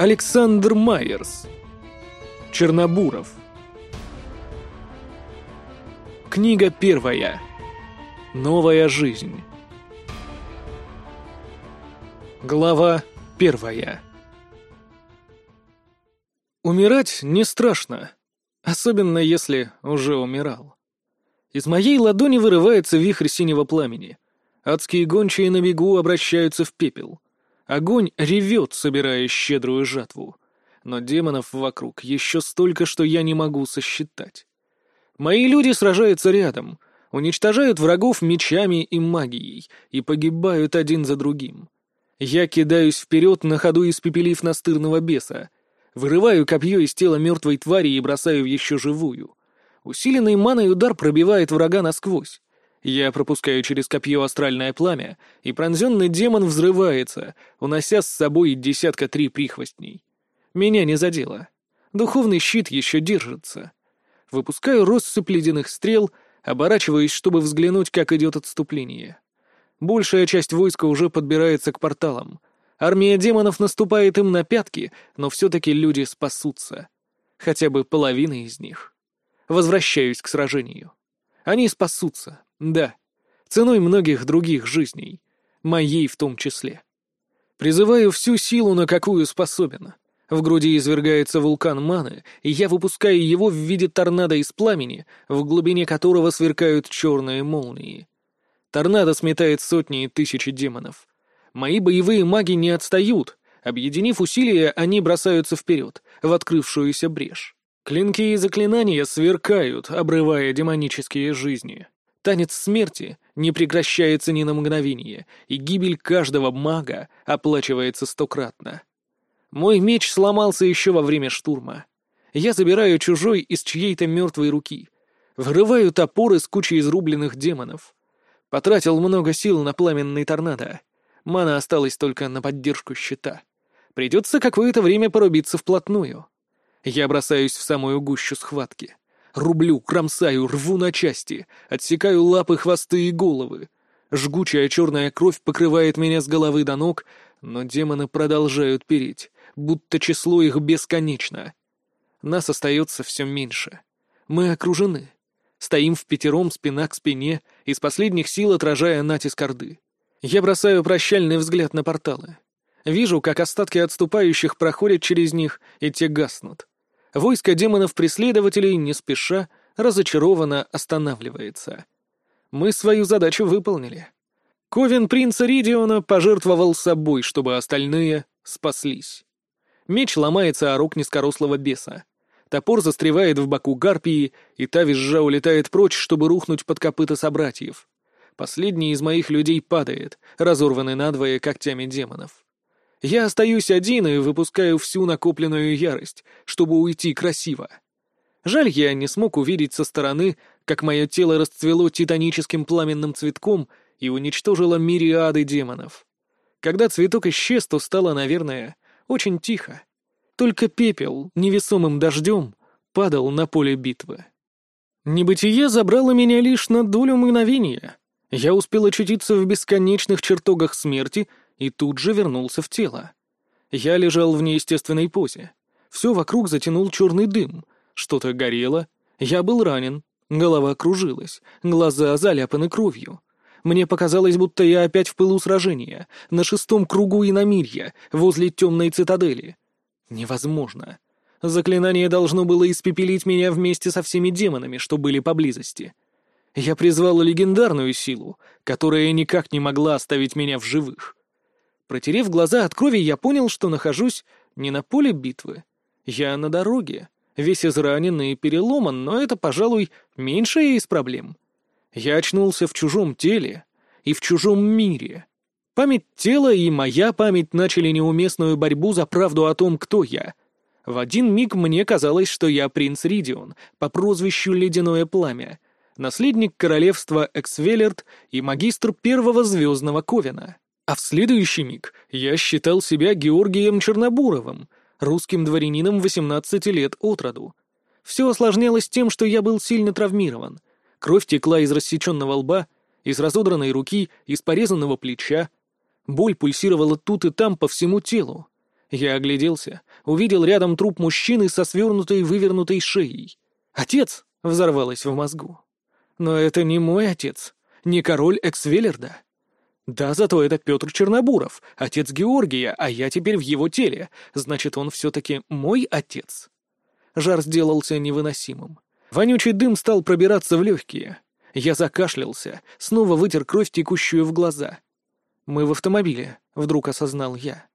Александр Майерс. Чернобуров. Книга первая. Новая жизнь. Глава первая. Умирать не страшно, особенно если уже умирал. Из моей ладони вырывается вихрь синего пламени. Адские гончие на бегу обращаются в пепел. Огонь ревет, собирая щедрую жатву. Но демонов вокруг еще столько, что я не могу сосчитать. Мои люди сражаются рядом, уничтожают врагов мечами и магией и погибают один за другим. Я кидаюсь вперед, на ходу испепелив настырного беса. Вырываю копье из тела мертвой твари и бросаю в еще живую. Усиленный маной удар пробивает врага насквозь. Я пропускаю через копье астральное пламя, и пронзенный демон взрывается, унося с собой десятка три прихвостней. Меня не задело. Духовный щит еще держится. Выпускаю россыпь ледяных стрел, оборачиваясь, чтобы взглянуть, как идет отступление. Большая часть войска уже подбирается к порталам. Армия демонов наступает им на пятки, но все-таки люди спасутся. Хотя бы половина из них. Возвращаюсь к сражению. Они спасутся, да, ценой многих других жизней, моей в том числе. Призываю всю силу, на какую способен. В груди извергается вулкан маны, и я выпускаю его в виде торнадо из пламени, в глубине которого сверкают черные молнии. Торнадо сметает сотни и тысячи демонов. Мои боевые маги не отстают. Объединив усилия, они бросаются вперед, в открывшуюся брешь. Клинки и заклинания сверкают, обрывая демонические жизни. Танец смерти не прекращается ни на мгновение, и гибель каждого мага оплачивается стократно. Мой меч сломался еще во время штурма. Я забираю чужой из чьей-то мертвой руки. Врываю топор из кучи изрубленных демонов. Потратил много сил на пламенный торнадо. Мана осталась только на поддержку щита. Придется какое-то время порубиться вплотную. Я бросаюсь в самую гущу схватки. Рублю, кромсаю, рву на части, отсекаю лапы, хвосты и головы. Жгучая черная кровь покрывает меня с головы до ног, но демоны продолжают переть, будто число их бесконечно. Нас остается все меньше. Мы окружены. Стоим в пятером спина к спине, из последних сил отражая натиск Орды. Я бросаю прощальный взгляд на порталы. Вижу, как остатки отступающих проходят через них, и те гаснут. Войско демонов-преследователей, не спеша, разочарованно останавливается. Мы свою задачу выполнили. Ковен принца Ридиона пожертвовал собой, чтобы остальные спаслись. Меч ломается о рук низкорослого беса. Топор застревает в боку гарпии, и та визжа улетает прочь, чтобы рухнуть под копыта собратьев. Последний из моих людей падает, разорванный надвое когтями демонов. Я остаюсь один и выпускаю всю накопленную ярость, чтобы уйти красиво. Жаль, я не смог увидеть со стороны, как мое тело расцвело титаническим пламенным цветком и уничтожило мириады демонов. Когда цветок исчез, то стало, наверное, очень тихо. Только пепел, невесомым дождем, падал на поле битвы. Небытие забрало меня лишь на долю мгновения. Я успел очутиться в бесконечных чертогах смерти — и тут же вернулся в тело. Я лежал в неестественной позе. Все вокруг затянул черный дым, что-то горело, я был ранен, голова кружилась, глаза заляпаны кровью. Мне показалось, будто я опять в пылу сражения, на шестом кругу иномирья, возле темной цитадели. Невозможно. Заклинание должно было испепелить меня вместе со всеми демонами, что были поблизости. Я призвал легендарную силу, которая никак не могла оставить меня в живых. Протерев глаза от крови, я понял, что нахожусь не на поле битвы. Я на дороге, весь изранен и переломан, но это, пожалуй, меньшая из проблем. Я очнулся в чужом теле и в чужом мире. Память тела и моя память начали неуместную борьбу за правду о том, кто я. В один миг мне казалось, что я принц Ридион по прозвищу Ледяное Пламя, наследник королевства Эксвелерт и магистр первого звездного Ковена. А в следующий миг я считал себя Георгием Чернобуровым, русским дворянином 18 лет от роду. Все осложнялось тем, что я был сильно травмирован. Кровь текла из рассеченного лба, из разодранной руки, из порезанного плеча. Боль пульсировала тут и там по всему телу. Я огляделся, увидел рядом труп мужчины со свернутой вывернутой шеей. «Отец!» — взорвалось в мозгу. «Но это не мой отец, не король Эксвеллерда. Да, зато это Петр Чернобуров, отец Георгия, а я теперь в его теле, значит, он все-таки мой отец». Жар сделался невыносимым. Вонючий дым стал пробираться в легкие. Я закашлялся, снова вытер кровь, текущую в глаза. «Мы в автомобиле», — вдруг осознал я.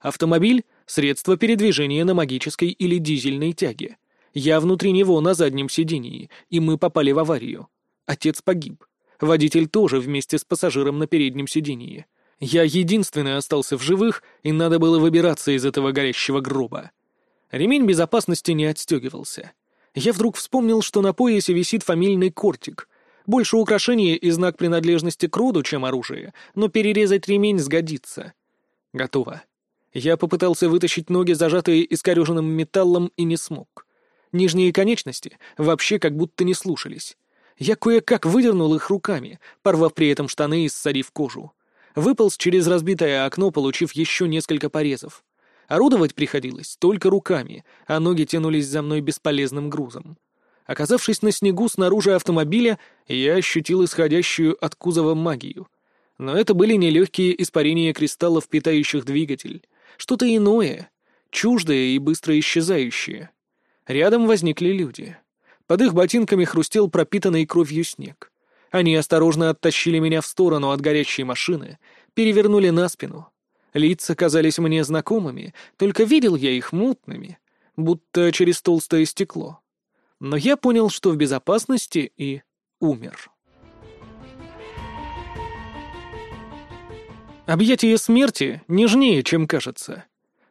«Автомобиль — средство передвижения на магической или дизельной тяге. Я внутри него на заднем сидении, и мы попали в аварию. Отец погиб. Водитель тоже вместе с пассажиром на переднем сидении. Я единственный остался в живых, и надо было выбираться из этого горящего гроба. Ремень безопасности не отстегивался. Я вдруг вспомнил, что на поясе висит фамильный кортик. Больше украшение и знак принадлежности к роду, чем оружие, но перерезать ремень сгодится. Готово. Я попытался вытащить ноги, зажатые искореженным металлом, и не смог. Нижние конечности вообще как будто не слушались. Я кое-как выдернул их руками, порвав при этом штаны и ссорив кожу. Выполз через разбитое окно, получив еще несколько порезов. Орудовать приходилось только руками, а ноги тянулись за мной бесполезным грузом. Оказавшись на снегу снаружи автомобиля, я ощутил исходящую от кузова магию. Но это были не легкие испарения кристаллов, питающих двигатель. Что-то иное, чуждое и быстро исчезающее. Рядом возникли люди. Под их ботинками хрустел пропитанный кровью снег. Они осторожно оттащили меня в сторону от горящей машины, перевернули на спину. Лица казались мне знакомыми, только видел я их мутными, будто через толстое стекло. Но я понял, что в безопасности и умер. Объятие смерти нежнее, чем кажется.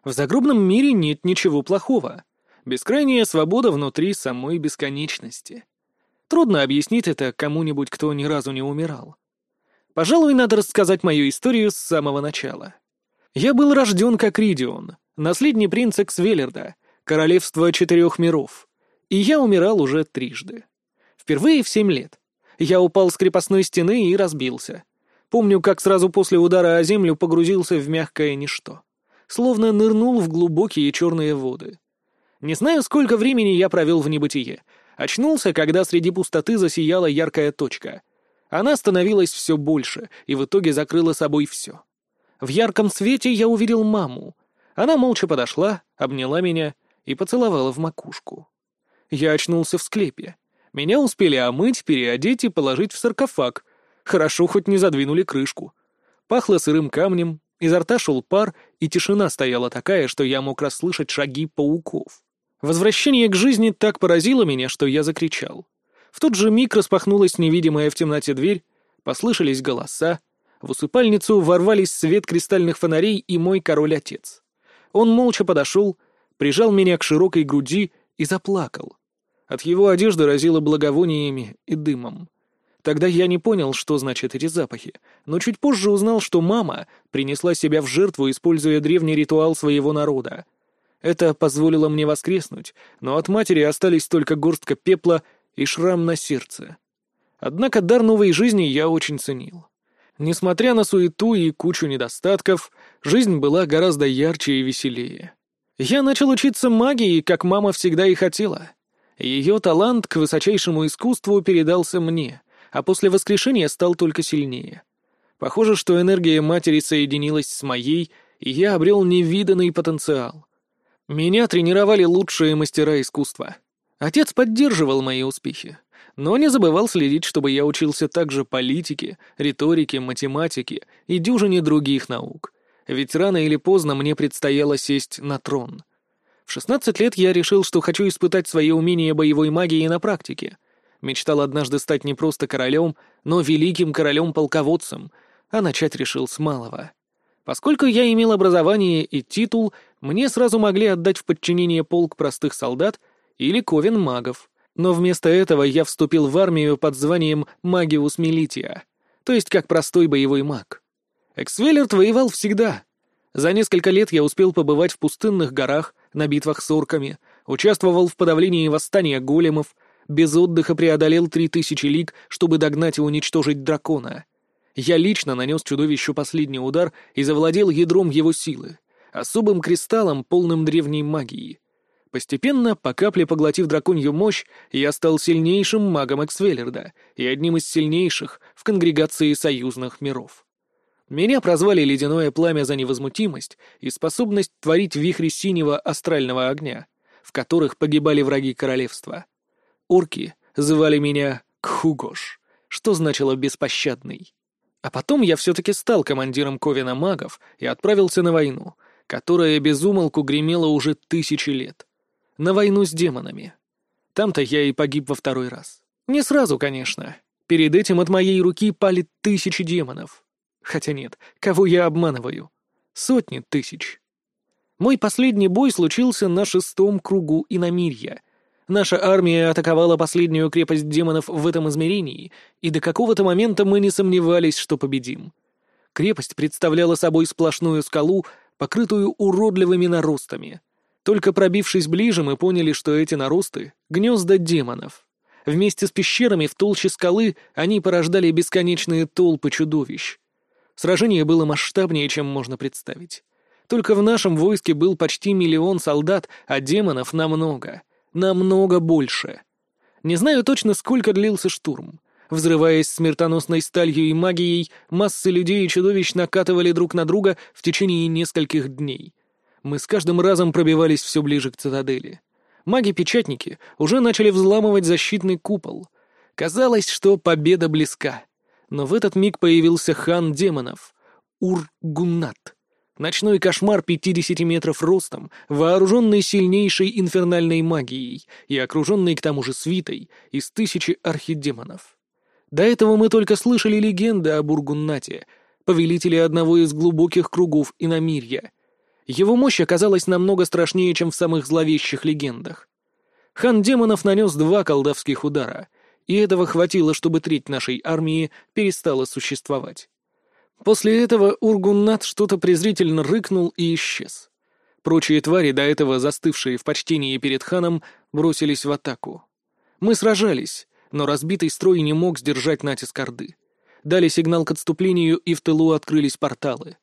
В загробном мире нет ничего плохого. Бескрайняя свобода внутри самой бесконечности. Трудно объяснить это кому-нибудь, кто ни разу не умирал. Пожалуй, надо рассказать мою историю с самого начала. Я был рожден как Ридион, наследный принц Эксвеллерда, королевства четырех миров, и я умирал уже трижды. Впервые в семь лет. Я упал с крепостной стены и разбился. Помню, как сразу после удара о землю погрузился в мягкое ничто. Словно нырнул в глубокие черные воды. Не знаю, сколько времени я провел в небытие. Очнулся, когда среди пустоты засияла яркая точка. Она становилась все больше и в итоге закрыла собой все. В ярком свете я увидел маму. Она молча подошла, обняла меня и поцеловала в макушку. Я очнулся в склепе. Меня успели омыть, переодеть и положить в саркофаг. Хорошо, хоть не задвинули крышку. Пахло сырым камнем, изо рта шел пар, и тишина стояла такая, что я мог расслышать шаги пауков. Возвращение к жизни так поразило меня, что я закричал. В тот же миг распахнулась невидимая в темноте дверь, послышались голоса, в усыпальницу ворвались свет кристальных фонарей и мой король-отец. Он молча подошел, прижал меня к широкой груди и заплакал. От его одежды разило благовониями и дымом. Тогда я не понял, что значат эти запахи, но чуть позже узнал, что мама принесла себя в жертву, используя древний ритуал своего народа. Это позволило мне воскреснуть, но от матери остались только горстка пепла и шрам на сердце. Однако дар новой жизни я очень ценил. Несмотря на суету и кучу недостатков, жизнь была гораздо ярче и веселее. Я начал учиться магии, как мама всегда и хотела. Ее талант к высочайшему искусству передался мне, а после воскрешения стал только сильнее. Похоже, что энергия матери соединилась с моей, и я обрел невиданный потенциал. Меня тренировали лучшие мастера искусства. Отец поддерживал мои успехи но не забывал следить, чтобы я учился также политике, риторике, математике и дюжине других наук. Ведь рано или поздно мне предстояло сесть на трон. В 16 лет я решил, что хочу испытать свои умения боевой магии на практике. Мечтал однажды стать не просто королем, но великим королем-полководцем, а начать решил с малого. Поскольку я имел образование и титул, мне сразу могли отдать в подчинение полк простых солдат или ковен магов. Но вместо этого я вступил в армию под званием Магиус Милития, то есть как простой боевой маг. Эксвеллерт воевал всегда. За несколько лет я успел побывать в пустынных горах, на битвах с орками, участвовал в подавлении восстания големов, без отдыха преодолел три тысячи лиг, чтобы догнать и уничтожить дракона. Я лично нанес чудовищу последний удар и завладел ядром его силы. Особым кристаллом, полным древней магии. Постепенно, по капле поглотив драконью мощь, я стал сильнейшим магом Эксвеллерда и одним из сильнейших в конгрегации союзных миров. Меня прозвали «Ледяное пламя» за невозмутимость и способность творить вихри синего астрального огня, в которых погибали враги королевства. Орки звали меня Кхугош, что значило «беспощадный». А потом я все-таки стал командиром Ковина магов и отправился на войну, которая безумолку гремела уже тысячи лет. На войну с демонами. Там-то я и погиб во второй раз. Не сразу, конечно. Перед этим от моей руки пали тысячи демонов. Хотя нет, кого я обманываю? Сотни тысяч. Мой последний бой случился на шестом кругу иномирья — Наша армия атаковала последнюю крепость демонов в этом измерении, и до какого-то момента мы не сомневались, что победим. Крепость представляла собой сплошную скалу, покрытую уродливыми наростами. Только пробившись ближе, мы поняли, что эти наросты — гнезда демонов. Вместе с пещерами в толще скалы они порождали бесконечные толпы чудовищ. Сражение было масштабнее, чем можно представить. Только в нашем войске был почти миллион солдат, а демонов намного — Намного больше. Не знаю точно, сколько длился штурм. Взрываясь смертоносной сталью и магией, массы людей и чудовищ накатывали друг на друга в течение нескольких дней. Мы с каждым разом пробивались все ближе к цитадели. Маги-печатники уже начали взламывать защитный купол. Казалось, что победа близка. Но в этот миг появился хан демонов — Ур-Гуннат. Ночной кошмар 50 метров ростом, вооруженный сильнейшей инфернальной магией и окруженный к тому же свитой из тысячи архидемонов. До этого мы только слышали легенды о Бургуннате, повелителе одного из глубоких кругов иномирья. Его мощь оказалась намного страшнее, чем в самых зловещих легендах. Хан демонов нанес два колдовских удара, и этого хватило, чтобы треть нашей армии перестала существовать. После этого Ургуннат что-то презрительно рыкнул и исчез. Прочие твари, до этого застывшие в почтении перед ханом, бросились в атаку. Мы сражались, но разбитый строй не мог сдержать натиск Орды. Дали сигнал к отступлению, и в тылу открылись порталы.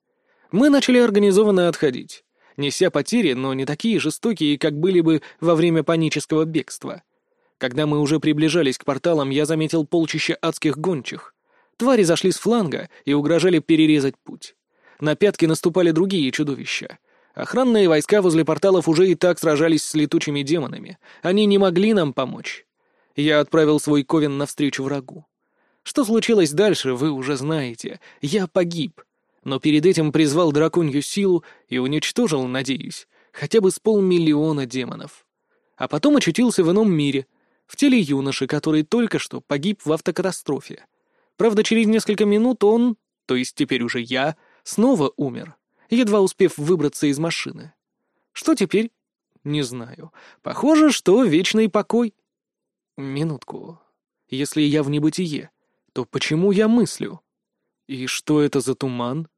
Мы начали организованно отходить, неся потери, но не такие жестокие, как были бы во время панического бегства. Когда мы уже приближались к порталам, я заметил полчища адских гончих. Твари зашли с фланга и угрожали перерезать путь. На пятки наступали другие чудовища. Охранные войска возле порталов уже и так сражались с летучими демонами. Они не могли нам помочь. Я отправил свой ковен навстречу врагу. Что случилось дальше, вы уже знаете. Я погиб. Но перед этим призвал драконью силу и уничтожил, надеюсь, хотя бы с полмиллиона демонов. А потом очутился в ином мире, в теле юноши, который только что погиб в автокатастрофе. Правда, через несколько минут он, то есть теперь уже я, снова умер, едва успев выбраться из машины. Что теперь? Не знаю. Похоже, что вечный покой. Минутку. Если я в небытие, то почему я мыслю? И что это за туман?